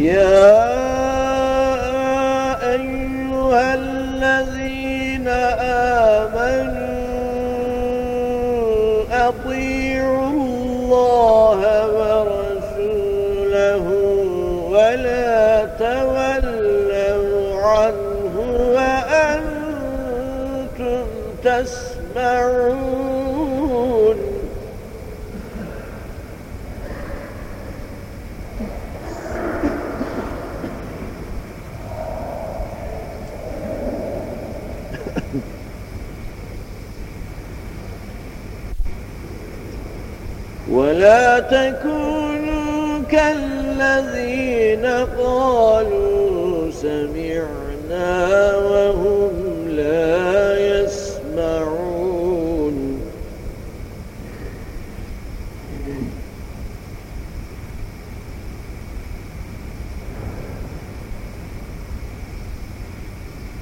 يا أيها الذين آمنوا أطيعوا الله ورسوله ولا تولوا عنه وأنتم تسمعون. ولا تكونوا كالذين قالوا سمعنا وهم لا يسمعون.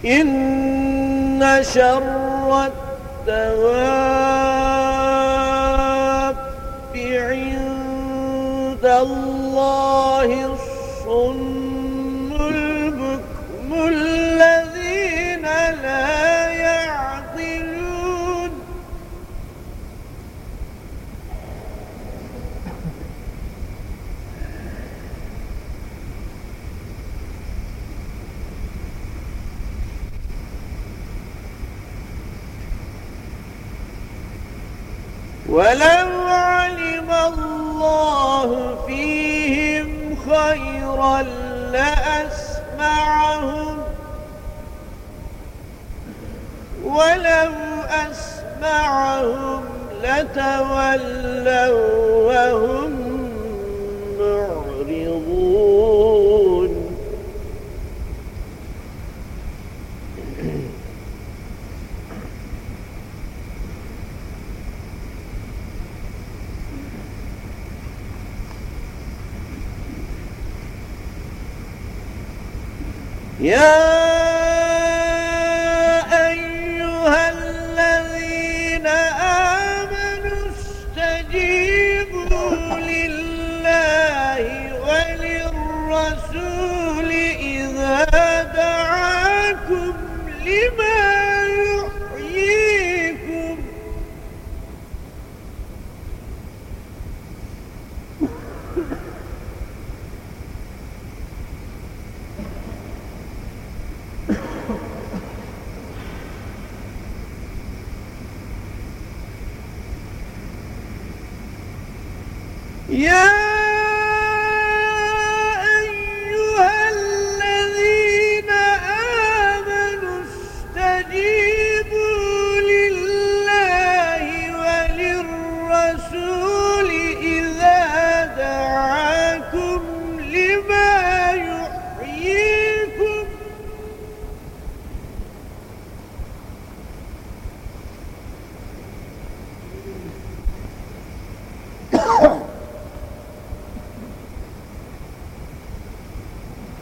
إن شر الدواب الله الصم البكم الذين لا يعقلون. ولو خيرا لأسمعهم. ولو أسمعهم لتولوا وهم معرضون. يا يا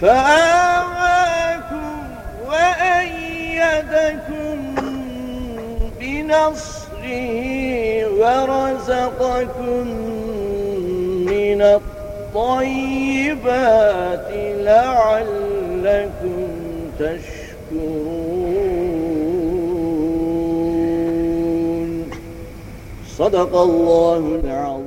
فآواكم وأيدكم بنصره ورزقكم من الطيبات لعلكم تشكرون. صدق الله العظيم.